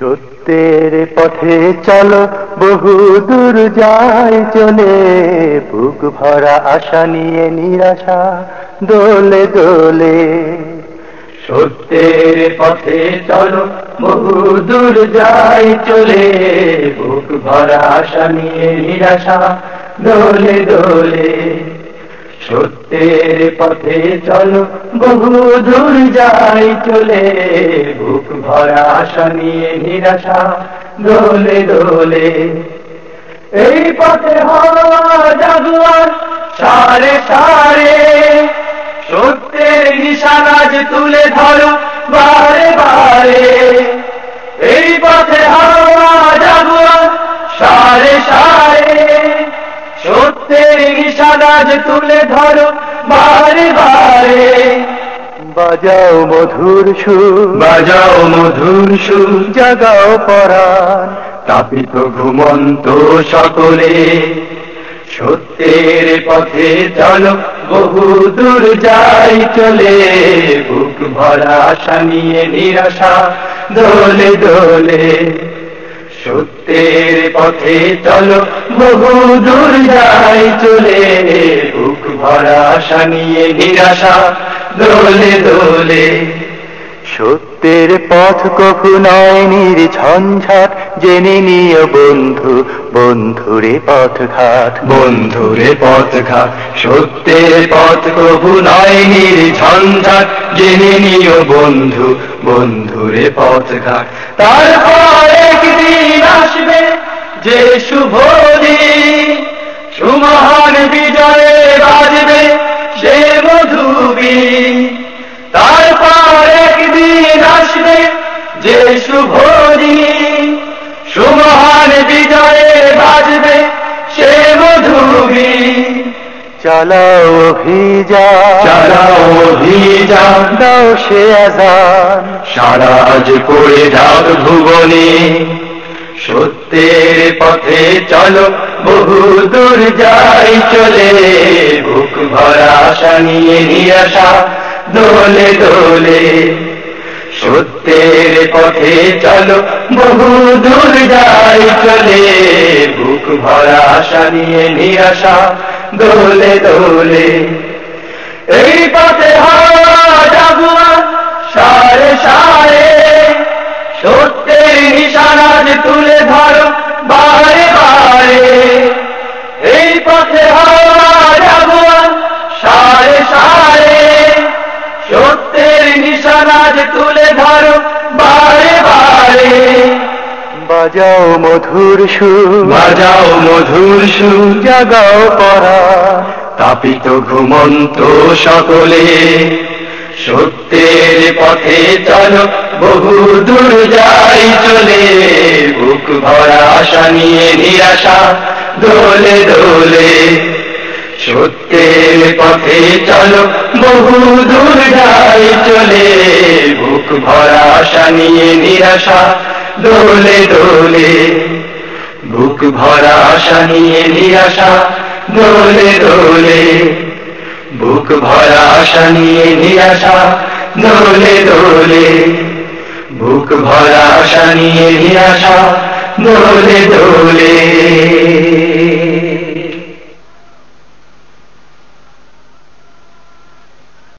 সত্যের পথে চলো, বহু দূর যায় চলে। বুক ভরা আশা নিয়ে নিরাশা, দোলে দোলে। সত্যের পথে চলো, বহু দূর যায় চলে। বুক ভরা আশা নিয়ে নিরাশা, দোলে দোলে। সত্যের পথে চলো, বহু দূর যাই চলে। বুক ভরা আশা নিয়ে নিরাশা, দোলে দোলে। এই পথে হওয়া জাগুয়ার সারে সারে। সত্যের নিশানাজ তুলে ধরো, বারে বারে। সত্যের নিশানাজ তুলে ধরো বারে বারে। বাজাও মধুর সুর। বাজাও মধুর সুর। জাগাও পরাণ। তাপিত ঘুমন্ত সকলে। সত্যের পথে চলো বহু দূর যাই চলে। বুক ভরা আশা নিয়ে নিরাশা দোলে দোলে। সত্যের পথে চলো দূর যাই চলে বুক ভরা আশা নিয়ে নিরাশা দোলে দোলে। সত্যের পথ কভু নয় ঝঞ্ঝাট জেনে নিয় বন্ধু বন্ধুরে পথ ঘাট বন্ধুরে পথ ঘাট সত্যের পথ কভু নয় ঝঞ্ঝাট জেনে নিয় বন্ধু বন্ধুরে পথ ঘাট তারপর একদিন আসবে যে শুভ সুমহান বিজয়ে বাজবে সে মধুবী তারপর একদিন আসবে যে শুভ সুমহান বিজয়ে বাজবে সে মধুবী চালাও অভিযান চালাও অভিযান দাও সে আজান। সারাজ করে যাও ভুবনে। সত্যের পথে চলো, বহু দূর যাই চলে। বুক ভরা নিয়ে নিরাশা, দোলে দোলে। সত্যের পথে চলো, বহু দূর যাই চলে। বুক ভরা নিয়ে নিরাশা, দোলে দোলে। এই পথে সারে সারে। সত্যের নিশানাজ তুলে ধরো বারে বারে। বাজাও মধুর সুর। বাজাও মধুর সুর। জাগাও পরা। তাপিত ঘুমন্ত সকলে সত্যের পথে চলো বহু দূর যাই চলে। বুক ভরা আশা নিয়ে নিরাশা দোলে দোলে। সত্যের পথে চলো বহু দূর যাই ভরা আশা নিয়ে নিরাশা, দোলে দোলে। বুক ভরা আশা নিয়ে নিরাশা, দোলে দোলে। বুক ভরা আশা নিয়ে নিরাশা, দোলে দোলে। বুক ভরা আশা নিয়ে নিরাশা, দোলে দোলে।